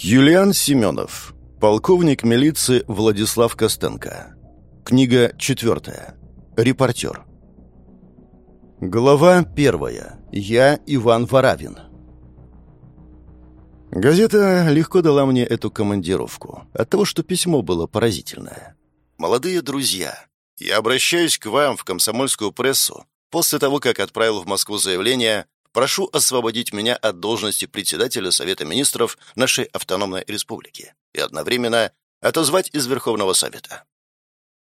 Юлиан Семенов. Полковник милиции Владислав Костенко. Книга четвертая. Репортер. Глава первая. Я Иван Варавин. Газета легко дала мне эту командировку. От того, что письмо было поразительное. «Молодые друзья, я обращаюсь к вам в комсомольскую прессу после того, как отправил в Москву заявление Прошу освободить меня от должности председателя Совета министров нашей автономной республики и одновременно отозвать из Верховного Совета.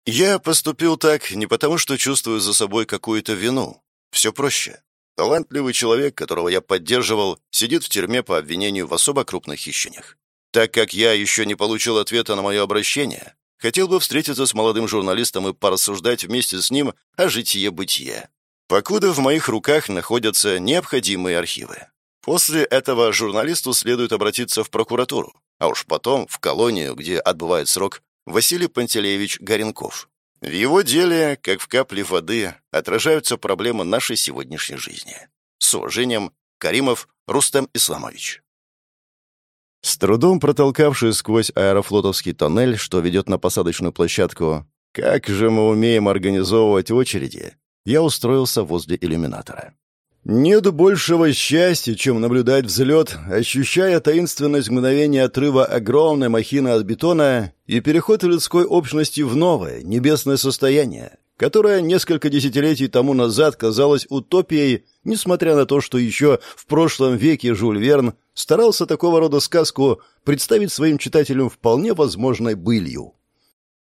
Я поступил так не потому, что чувствую за собой какую-то вину. Все проще. Талантливый человек, которого я поддерживал, сидит в тюрьме по обвинению в особо крупных хищениях. Так как я еще не получил ответа на мое обращение, хотел бы встретиться с молодым журналистом и порассуждать вместе с ним о житие-бытие. Покуда в моих руках находятся необходимые архивы. После этого журналисту следует обратиться в прокуратуру, а уж потом в колонию, где отбывает срок Василий Пантелеевич Горенков. В его деле, как в капле воды, отражаются проблемы нашей сегодняшней жизни. С уважением, Каримов Рустам Исламович. С трудом протолкавшись сквозь аэрофлотовский тоннель, что ведет на посадочную площадку, как же мы умеем организовывать очереди, я устроился возле иллюминатора. Нет большего счастья, чем наблюдать взлет, ощущая таинственность мгновения отрыва огромной махины от бетона и переход людской общности в новое, небесное состояние, которое несколько десятилетий тому назад казалось утопией, несмотря на то, что еще в прошлом веке Жюль Верн старался такого рода сказку представить своим читателям вполне возможной былью.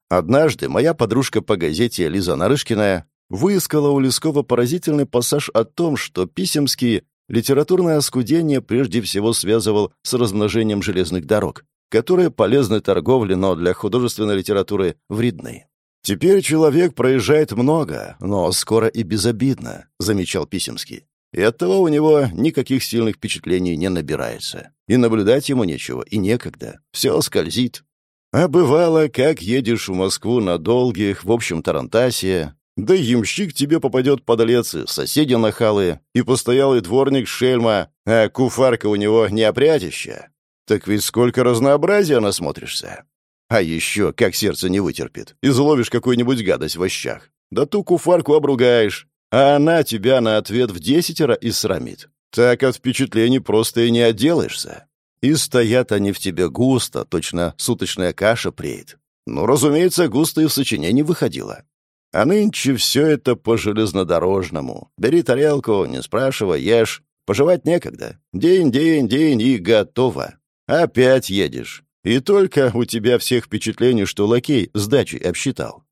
Однажды моя подружка по газете Лиза Нарышкина выискала у Лескова поразительный пассаж о том, что Писемский литературное оскудение прежде всего связывал с размножением железных дорог, которые полезны торговле, но для художественной литературы вредны. «Теперь человек проезжает много, но скоро и безобидно», — замечал Писемский. И оттого у него никаких сильных впечатлений не набирается. И наблюдать ему нечего, и некогда. Все скользит. А бывало, как едешь в Москву на долгих, в общем тарантасе, да и ямщик тебе попадет подлец, соседи нахалы, и постоялый дворник шельма, а куфарка у него неопрятища. Так ведь сколько разнообразия насмотришься. А еще, как сердце не вытерпит, изловишь какую-нибудь гадость в ощах. Да ту куфарку обругаешь, а она тебя на ответ в десятеро и срамит. Так от впечатлений просто и не отделаешься. И стоят они в тебе густо, точно суточная каша преет. Ну, разумеется, густо и в сочинении выходило. А нынче все это по железнодорожному. Бери тарелку, не спрашивай, ешь. Пожевать некогда. День, день, день и готово. Опять едешь. И только у тебя всех впечатлений, что лакей сдачи обсчитал.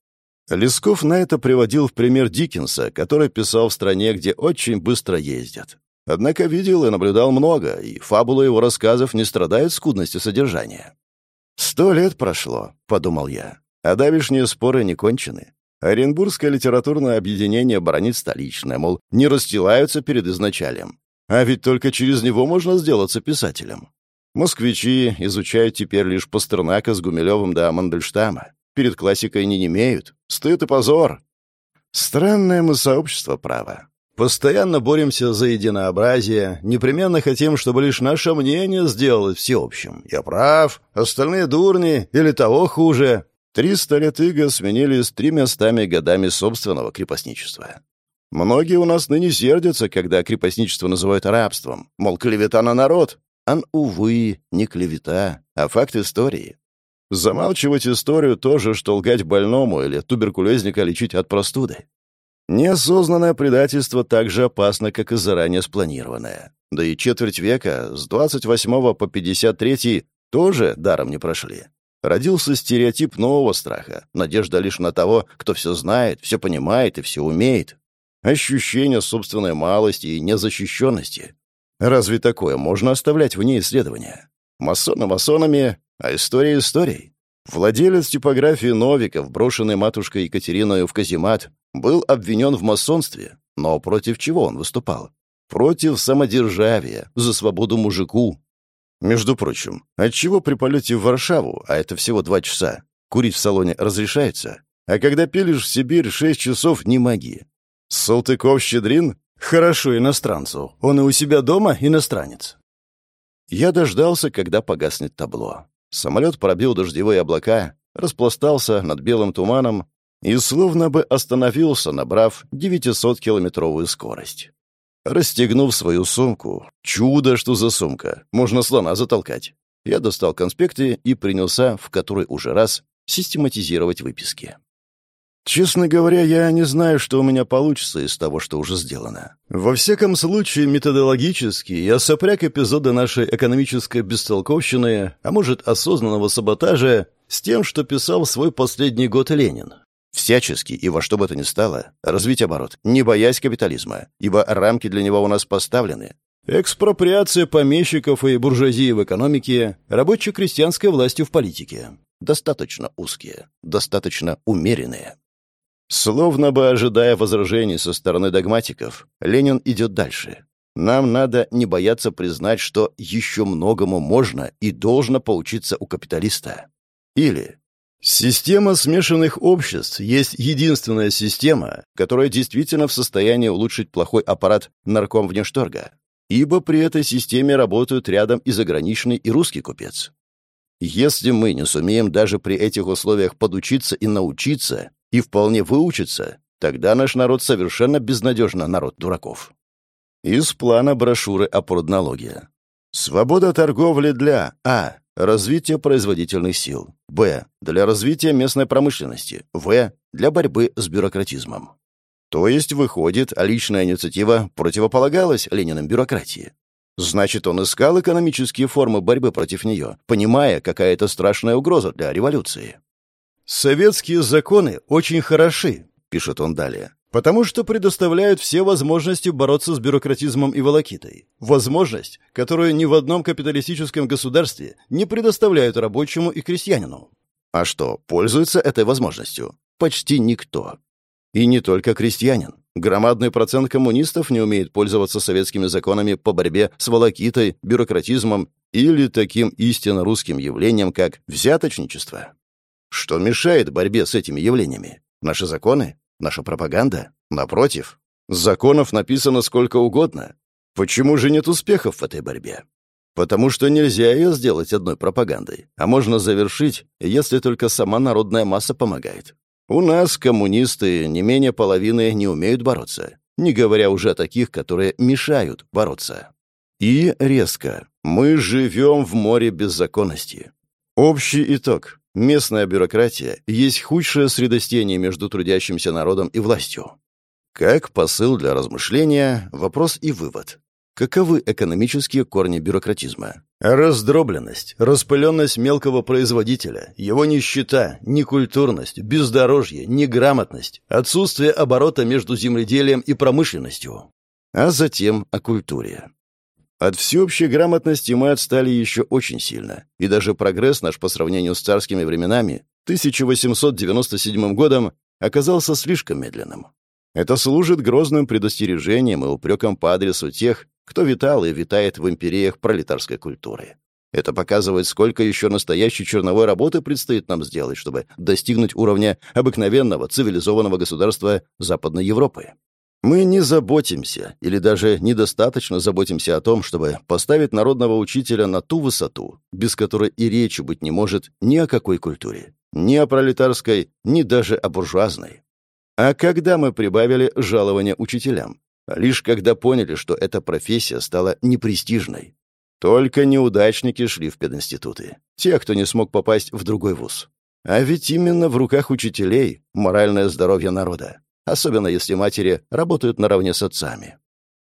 Лесков на это приводил в пример Диккенса, который писал в стране, где очень быстро ездят. Однако видел и наблюдал много, и фабула его рассказов не страдает скудностью содержания. «Сто лет прошло», — подумал я, — «а давишние споры не кончены. Оренбургское литературное объединение бронит столичное, мол, не расстилаются перед изначалем. А ведь только через него можно сделаться писателем. Москвичи изучают теперь лишь Пастернака с Гумилевым до Мандельштама. Перед классикой не имеют. Стыд и позор. Странное мы сообщество права. Постоянно боремся за единообразие, непременно хотим, чтобы лишь наше мнение сделалось всеобщим. Я прав, остальные дурни или того хуже. Триста лет иго сменились тремястами годами собственного крепостничества. Многие у нас ныне сердятся, когда крепостничество называют рабством, мол, клевета на народ. Ан, увы, не клевета, а факт истории. Замалчивать историю тоже, что лгать больному или туберкулезника лечить от простуды. Неосознанное предательство так же опасно, как и заранее спланированное. Да и четверть века, с 28 по 53 тоже даром не прошли. Родился стереотип нового страха, надежда лишь на того, кто все знает, все понимает и все умеет. Ощущение собственной малости и незащищенности. Разве такое можно оставлять вне исследования? Масоны масонами, а история историей. Владелец типографии Новиков, брошенный матушкой Екатериной в каземат, был обвинен в масонстве. Но против чего он выступал? Против самодержавия, за свободу мужику, между прочим, отчего при полете в Варшаву, а это всего два часа, курить в салоне разрешается, а когда пилишь в Сибирь шесть часов не моги? Салтыков-Щедрин? Хорошо иностранцу. Он и у себя дома иностранец. Я дождался, когда погаснет табло. Самолет пробил дождевые облака, распластался над белым туманом и словно бы остановился, набрав 900-километровую скорость. Расстегнув свою сумку, чудо, что за сумка, можно слона затолкать, я достал конспекты и принялся в который уже раз систематизировать выписки. Честно говоря, я не знаю, что у меня получится из того, что уже сделано. Во всяком случае, методологически я сопряг эпизоды нашей экономической бестолковщины, а может, осознанного саботажа, с тем, что писал свой последний год Ленин. Всячески и во что бы то ни стало, развить оборот, не боясь капитализма, ибо рамки для него у нас поставлены. Экспроприация помещиков и буржуазии в экономике, рабоче-крестьянской властью в политике. Достаточно узкие, достаточно умеренные. Словно бы ожидая возражений со стороны догматиков, Ленин идет дальше. Нам надо не бояться признать, что еще многому можно и должно поучиться у капиталиста. Или Система смешанных обществ есть единственная система, которая действительно в состоянии улучшить плохой аппарат нарком внешторга, ибо при этой системе работают рядом и заграничный, и русский купец. Если мы не сумеем даже при этих условиях подучиться и научиться, и вполне выучится, тогда наш народ совершенно безнадежно народ дураков. Из плана брошюры о проднологии. Свобода торговли для А. Развития производительных сил. Б. Для развития местной промышленности. В. Для борьбы с бюрократизмом. То есть, выходит, личная инициатива противополагалась Лениным бюрократии. Значит, он искал экономические формы борьбы против нее, понимая, какая это страшная угроза для революции. «Советские законы очень хороши», — пишет он далее, «потому что предоставляют все возможности бороться с бюрократизмом и волокитой. Возможность, которую ни в одном капиталистическом государстве не предоставляют рабочему и крестьянину. А что, пользуется этой возможностью? Почти никто. И не только крестьянин. Громадный процент коммунистов не умеет пользоваться советскими законами по борьбе с волокитой, бюрократизмом или таким истинно русским явлением, как взяточничество. Что мешает борьбе с этими явлениями? Наши законы? Наша пропаганда? Напротив, законов написано сколько угодно. Почему же нет успехов в этой борьбе? Потому что нельзя ее сделать одной пропагандой, а можно завершить, если только сама народная масса помогает. У нас коммунисты не менее половины не умеют бороться, не говоря уже о таких, которые мешают бороться. И резко. Мы живем в море беззаконности. Общий итог. Местная бюрократия есть худшее средостение между трудящимся народом и властью. Как посыл для размышления, вопрос и вывод. Каковы экономические корни бюрократизма? Раздробленность, распыленность мелкого производителя, его нищета, некультурность, бездорожье, неграмотность, отсутствие оборота между земледелием и промышленностью. А затем о культуре. От всеобщей грамотности мы отстали еще очень сильно, и даже прогресс наш по сравнению с царскими временами, 1897 годом, оказался слишком медленным. Это служит грозным предостережением и упреком по адресу тех, кто витал и витает в империях пролетарской культуры. Это показывает, сколько еще настоящей черновой работы предстоит нам сделать, чтобы достигнуть уровня обыкновенного цивилизованного государства Западной Европы. Мы не заботимся, или даже недостаточно заботимся о том, чтобы поставить народного учителя на ту высоту, без которой и речи быть не может ни о какой культуре, ни о пролетарской, ни даже о буржуазной. А когда мы прибавили жалование учителям? Лишь когда поняли, что эта профессия стала непрестижной. Только неудачники шли в пединституты. Те, кто не смог попасть в другой вуз. А ведь именно в руках учителей моральное здоровье народа особенно если матери работают наравне с отцами.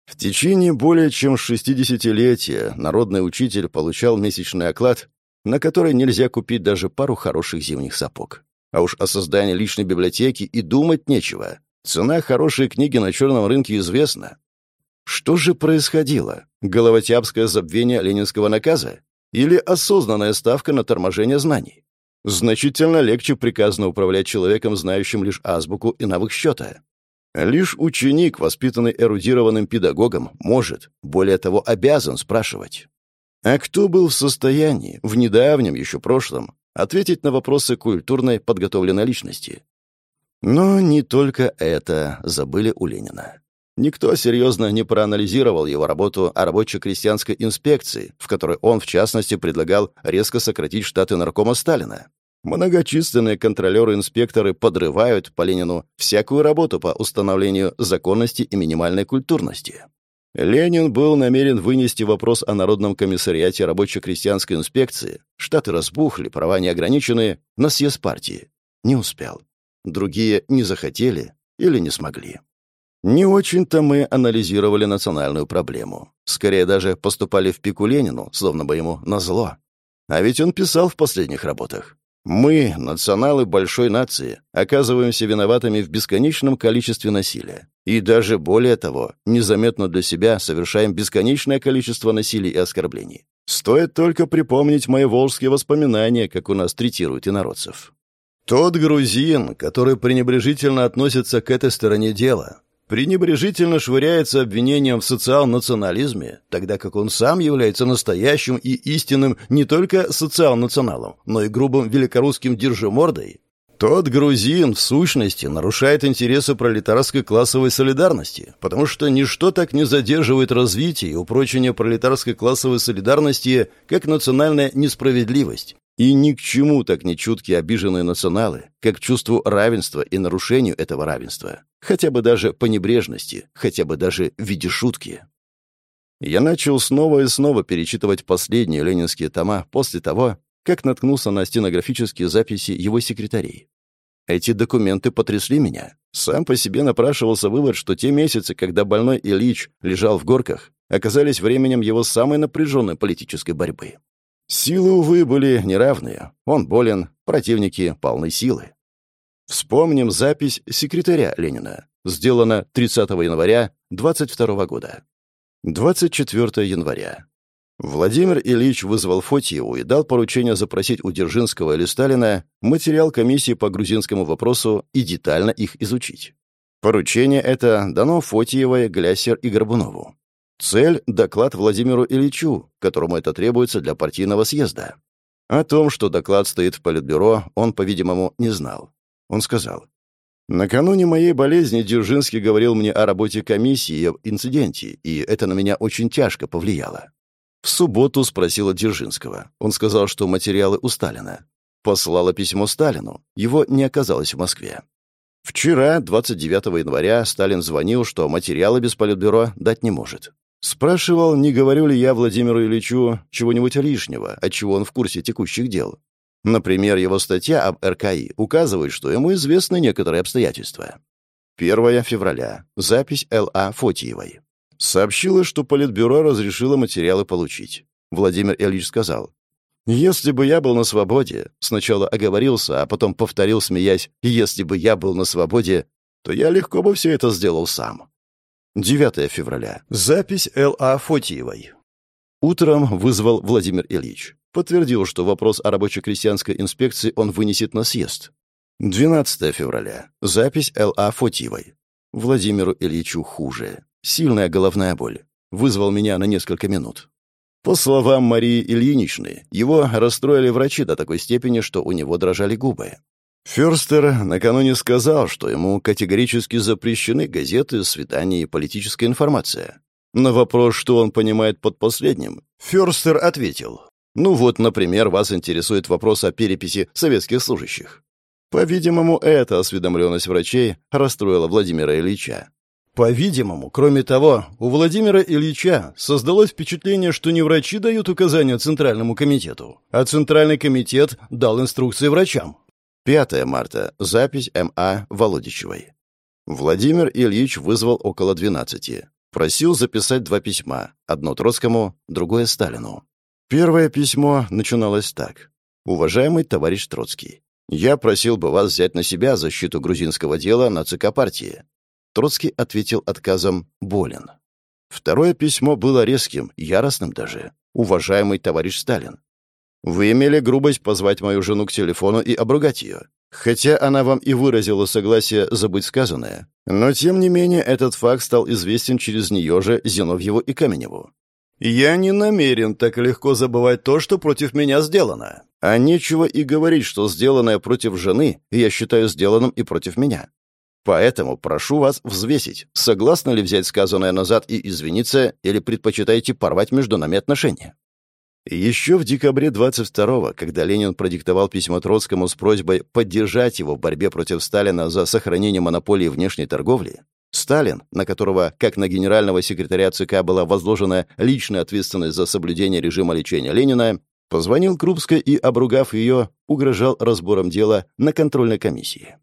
В течение более чем 60-летия народный учитель получал месячный оклад, на который нельзя купить даже пару хороших зимних сапог. А уж о создании личной библиотеки и думать нечего. Цена хорошей книги на черном рынке известна. Что же происходило? Головотяпское забвение ленинского наказа? Или осознанная ставка на торможение знаний? Значительно легче приказано управлять человеком, знающим лишь азбуку и навык счета. Лишь ученик, воспитанный эрудированным педагогом, может, более того, обязан спрашивать. А кто был в состоянии, в недавнем еще прошлом, ответить на вопросы культурной подготовленной личности? Но не только это забыли у Ленина. Никто серьезно не проанализировал его работу о рабоче-крестьянской инспекции, в которой он, в частности, предлагал резко сократить штаты наркома Сталина. Многочисленные контролеры-инспекторы подрывают по Ленину всякую работу по установлению законности и минимальной культурности. Ленин был намерен вынести вопрос о Народном комиссариате рабоче-крестьянской инспекции. Штаты разбухли, права не ограничены, на съезд партии. Не успел. Другие не захотели или не смогли. Не очень-то мы анализировали национальную проблему. Скорее даже поступали в пику Ленину, словно бы ему назло. А ведь он писал в последних работах. Мы, националы большой нации, оказываемся виноватыми в бесконечном количестве насилия. И даже более того, незаметно для себя совершаем бесконечное количество насилий и оскорблений. Стоит только припомнить мои волжские воспоминания, как у нас третируют инородцев. Тот грузин, который пренебрежительно относится к этой стороне дела, пренебрежительно швыряется обвинением в социал-национализме, тогда как он сам является настоящим и истинным не только социал-националом, но и грубым великорусским держимордой, тот грузин, в сущности, нарушает интересы пролетарской классовой солидарности, потому что ничто так не задерживает развитие и упрочение пролетарской классовой солидарности, как национальная несправедливость. И ни к чему так не чутки обиженные националы, как чувству равенства и нарушению этого равенства. Хотя бы даже по небрежности, хотя бы даже в виде шутки. Я начал снова и снова перечитывать последние ленинские тома после того, как наткнулся на стенографические записи его секретарей. Эти документы потрясли меня. Сам по себе напрашивался вывод, что те месяцы, когда больной Ильич лежал в горках, оказались временем его самой напряженной политической борьбы. Силы, увы, были неравные. Он болен, противники полны силы. Вспомним запись секретаря Ленина. Сделана 30 января 22 года. 24 января. Владимир Ильич вызвал Фотьеву и дал поручение запросить у Дзержинского или Сталина материал комиссии по грузинскому вопросу и детально их изучить. Поручение это дано Фотьевой, Глясер и Горбунову. Цель — доклад Владимиру Ильичу, которому это требуется для партийного съезда. О том, что доклад стоит в Политбюро, он, по-видимому, не знал. Он сказал, «Накануне моей болезни Дзержинский говорил мне о работе комиссии и об инциденте, и это на меня очень тяжко повлияло». В субботу спросила Дзержинского. Он сказал, что материалы у Сталина. Послала письмо Сталину. Его не оказалось в Москве. Вчера, 29 января, Сталин звонил, что материалы без Политбюро дать не может. Спрашивал, не говорю ли я Владимиру Ильичу чего-нибудь лишнего, отчего он в курсе текущих дел. Например, его статья об РКИ указывает, что ему известны некоторые обстоятельства. 1 февраля. Запись Л.А. Фотиевой. Сообщила, что Политбюро разрешило материалы получить. Владимир Ильич сказал, «Если бы я был на свободе», сначала оговорился, а потом повторил, смеясь, «если бы я был на свободе, то я легко бы все это сделал сам». 9 февраля. Запись Л.А. Фотиевой. Утром вызвал Владимир Ильич. Подтвердил, что вопрос о рабоче-крестьянской инспекции он вынесет на съезд. 12 февраля. Запись Л.А. Фотиевой. Владимиру Ильичу хуже. Сильная головная боль. Вызвал меня на несколько минут. По словам Марии Ильиничны, его расстроили врачи до такой степени, что у него дрожали губы. Ферстер накануне сказал, что ему категорически запрещены газеты, свидания и политическая информация. На вопрос, что он понимает под последним, Ферстер ответил. «Ну вот, например, вас интересует вопрос о переписи советских служащих». По-видимому, эта осведомленность врачей расстроила Владимира Ильича. По-видимому, кроме того, у Владимира Ильича создалось впечатление, что не врачи дают указания Центральному комитету, а Центральный комитет дал инструкции врачам. 5 марта. Запись М.А. Володичевой. Владимир Ильич вызвал около 12. Просил записать два письма. Одно Троцкому, другое Сталину. Первое письмо начиналось так. «Уважаемый товарищ Троцкий, я просил бы вас взять на себя защиту грузинского дела на ЦК партии». Троцкий ответил отказом «болен». Второе письмо было резким, яростным даже. «Уважаемый товарищ Сталин, вы имели грубость позвать мою жену к телефону и обругать ее. Хотя она вам и выразила согласие забыть сказанное. Но, тем не менее, этот факт стал известен через нее же Зиновьеву и Каменеву. Я не намерен так легко забывать то, что против меня сделано. А нечего и говорить, что сделанное против жены я считаю сделанным и против меня. Поэтому прошу вас взвесить, согласны ли взять сказанное назад и извиниться, или предпочитаете порвать между нами отношения. Еще в декабре 22-го, когда Ленин продиктовал письмо Троцкому с просьбой поддержать его в борьбе против Сталина за сохранение монополии внешней торговли, Сталин, на которого, как на генерального секретаря ЦК была возложена личная ответственность за соблюдение режима лечения Ленина, позвонил Крупской и, обругав ее, угрожал разбором дела на контрольной комиссии.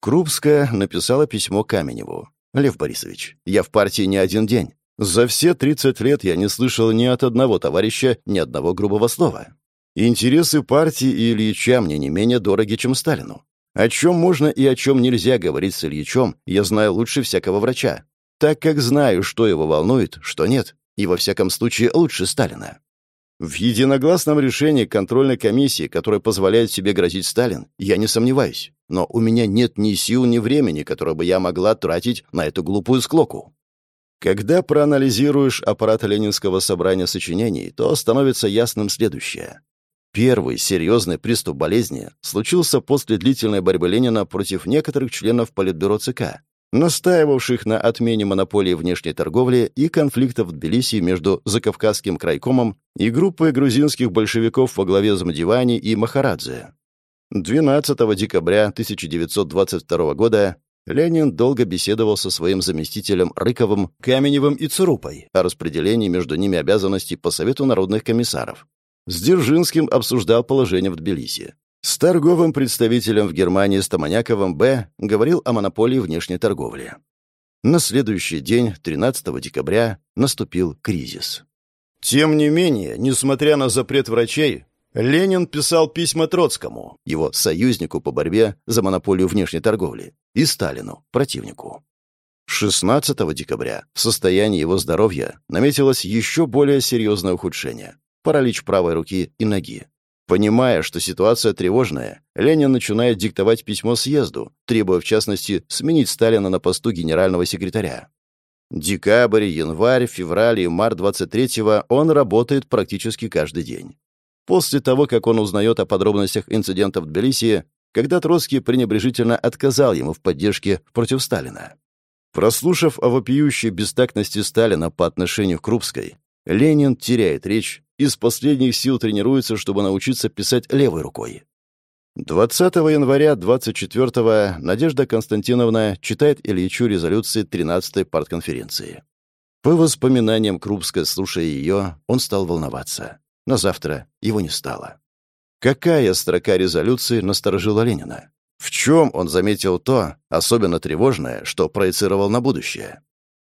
Крупская написала письмо Каменеву. «Лев Борисович, я в партии не один день. За все 30 лет я не слышал ни от одного товарища ни одного грубого слова. Интересы партии и Ильича мне не менее дороги, чем Сталину. О чем можно и о чем нельзя говорить с Ильичом, я знаю лучше всякого врача, так как знаю, что его волнует, что нет, и во всяком случае лучше Сталина. В единогласном решении контрольной комиссии, которая позволяет себе грозить Сталин, я не сомневаюсь. Но у меня нет ни сил, ни времени, которое бы я могла тратить на эту глупую склоку. Когда проанализируешь аппарат Ленинского собрания сочинений, то становится ясным следующее. Первый серьезный приступ болезни случился после длительной борьбы Ленина против некоторых членов Политбюро ЦК, настаивавших на отмене монополии внешней торговли и конфликтов в Тбилиси между Закавказским крайкомом и группой грузинских большевиков во главе с Мдивани и Махарадзе. 12 декабря 1922 года Ленин долго беседовал со своим заместителем Рыковым, Каменевым и Цурупой о распределении между ними обязанностей по Совету народных комиссаров. С Дзержинским обсуждал положение в Тбилиси. С торговым представителем в Германии Стаманяковым Б. говорил о монополии внешней торговли. На следующий день, 13 декабря, наступил кризис. Тем не менее, несмотря на запрет врачей, Ленин писал письма Троцкому, его союзнику по борьбе за монополию внешней торговли, и Сталину, противнику. 16 декабря в состоянии его здоровья наметилось еще более серьезное ухудшение – паралич правой руки и ноги. Понимая, что ситуация тревожная, Ленин начинает диктовать письмо съезду, требуя, в частности, сменить Сталина на посту генерального секретаря. Декабрь, январь, февраль и март 23-го он работает практически каждый день. После того, как он узнает о подробностях инцидента в Тбилиси, когда Троцкий пренебрежительно отказал ему в поддержке против Сталина. Прослушав о вопиющей бестактности Сталина по отношению к Крупской, Ленин теряет речь из последних сил тренируется, чтобы научиться писать левой рукой. 20 января 24-го Надежда Константиновна читает Ильичу резолюции 13-й партконференции. По воспоминаниям Крупской, слушая ее, он стал волноваться. На завтра его не стало. Какая строка резолюции насторожила Ленина? В чем он заметил то, особенно тревожное, что проецировал на будущее?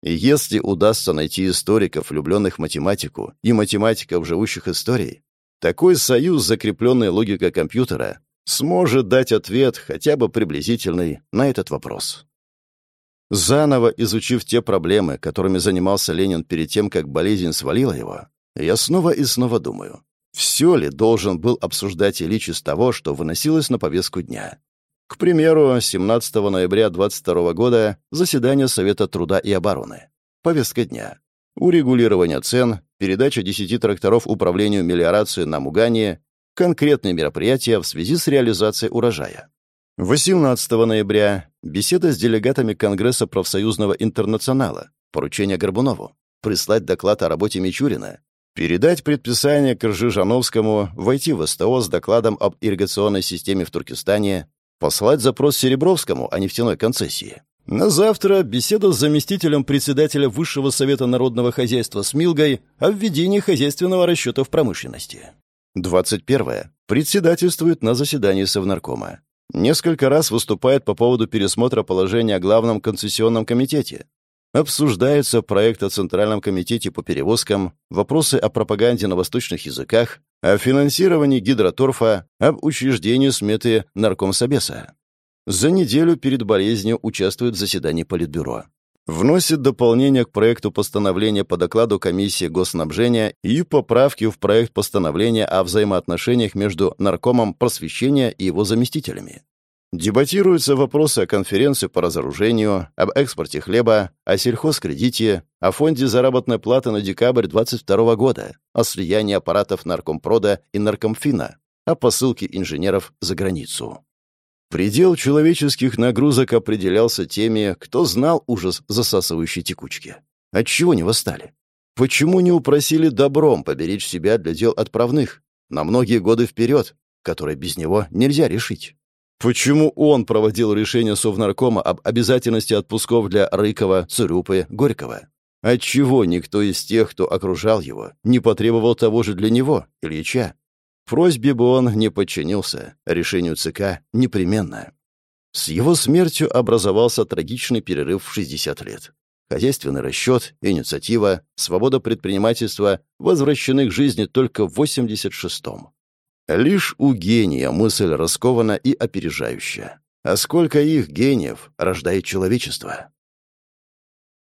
Если удастся найти историков, влюбленных в математику, и математиков, живущих историей, такой союз, закрепленный логикой компьютера, сможет дать ответ, хотя бы приблизительный, на этот вопрос. Заново изучив те проблемы, которыми занимался Ленин перед тем, как болезнь свалила его, я снова и снова думаю, все ли должен был обсуждать Ильич из того, что выносилось на повестку дня? К примеру, 17 ноября 22 года заседание Совета труда и обороны. Повестка дня. Урегулирование цен, передача 10 тракторов управлению мелиорацией на Мугане, конкретные мероприятия в связи с реализацией урожая. 18 ноября беседа с делегатами Конгресса профсоюзного интернационала, поручение Горбунову, прислать доклад о работе Мичурина, передать предписание Кржи Жановскому войти в СТО с докладом об ирригационной системе в Туркестане, Послать запрос Серебровскому о нефтяной концессии. На завтра беседа с заместителем председателя Высшего совета народного хозяйства Смилгой о введении хозяйственного расчета в промышленности. 21. Председательствует на заседании Совнаркома. Несколько раз выступает по поводу пересмотра положения о главном концессионном комитете. Обсуждается проект о Центральном комитете по перевозкам, вопросы о пропаганде на восточных языках, о финансировании гидроторфа, об учреждении сметы наркомсобеса. За неделю перед болезнью участвует в заседании Политбюро. Вносит дополнение к проекту постановления по докладу Комиссии госснабжения и поправки в проект постановления о взаимоотношениях между наркомом просвещения и его заместителями. Дебатируются вопросы о конференции по разоружению, об экспорте хлеба, о сельхозкредите, о фонде заработной платы на декабрь 2022 года, о слиянии аппаратов Наркомпрода и Наркомфина, о посылке инженеров за границу. Предел человеческих нагрузок определялся теми, кто знал ужас засасывающей текучки. Отчего не восстали? Почему не упросили добром поберечь себя для дел отправных? На многие годы вперед, которые без него нельзя решить. Почему он проводил решение Совнаркома об обязательности отпусков для Рыкова, Цурюпы, Горького? Отчего никто из тех, кто окружал его, не потребовал того же для него, Ильича? Просьбе бы он не подчинился, решению ЦК непременно. С его смертью образовался трагичный перерыв в 60 лет. Хозяйственный расчет, инициатива, свобода предпринимательства возвращены к жизни только в 86-м. Лишь у гения мысль раскована и опережающая. А сколько их гениев рождает человечество?